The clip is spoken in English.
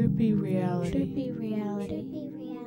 Trippy reality. Trippy reality. Trippy reality.